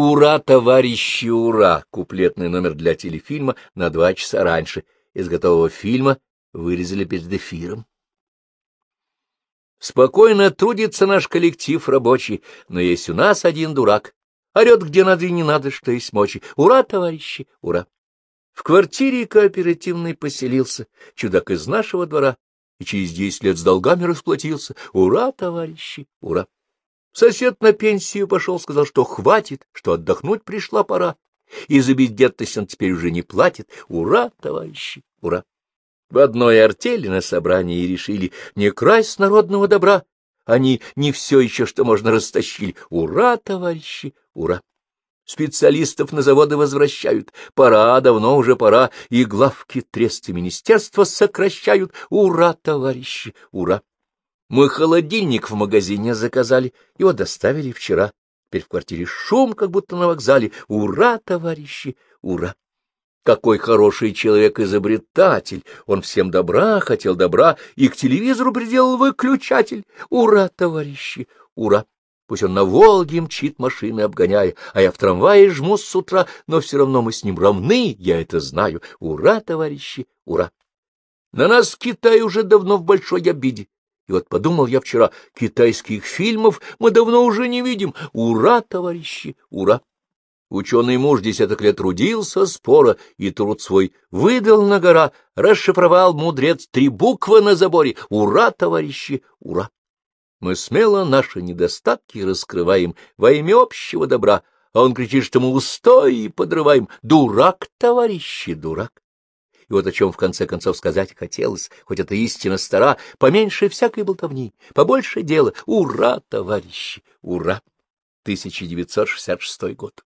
«Ура, товарищи, ура!» — куплетный номер для телефильма на два часа раньше. Из готового фильма вырезали перед эфиром. Спокойно трудится наш коллектив рабочий, но есть у нас один дурак. Орет где надо и не надо, что есть мочи. Ура, товарищи, ура! В квартире кооперативной поселился чудак из нашего двора и через десять лет с долгами расплатился. Ура, товарищи, ура! Сосед на пенсию пошел, сказал, что хватит, что отдохнуть пришла пора. И за бездетность он теперь уже не платит. Ура, товарищи, ура! В одной артели на собрании решили не красть народного добра. Они не все еще, что можно, растащили. Ура, товарищи, ура! Специалистов на заводы возвращают. Пора, давно уже пора. И главки тресты министерства сокращают. Ура, товарищи, ура! Мы холодильник в магазине заказали, его доставили вчера. Теперь в квартире шум, как будто на вокзале. Ура, товарищи, ура! Какой хороший человек-изобретатель! Он всем добра, хотел добра, и к телевизору приделал выключатель. Ура, товарищи, ура! Пусть он на Волге мчит машины, обгоняя, а я в трамвае жму с утра, но все равно мы с ним равны, я это знаю. Ура, товарищи, ура! На нас Китай уже давно в большой обиде. И вот подумал я вчера, китайских фильмов мы давно уже не видим. Ура, товарищи, ура! Ученый муж десяток лет трудился спора, и труд свой выдал на гора, расшифровал мудрец три буквы на заборе. Ура, товарищи, ура! Мы смело наши недостатки раскрываем во имя общего добра, а он кричит, что мы устои подрываем. Дурак, товарищи, дурак! И вот о чем в конце концов сказать хотелось, хоть это истина стара, поменьше всякой болтовни, побольше дела. Ура, товарищи, ура! 1966 год.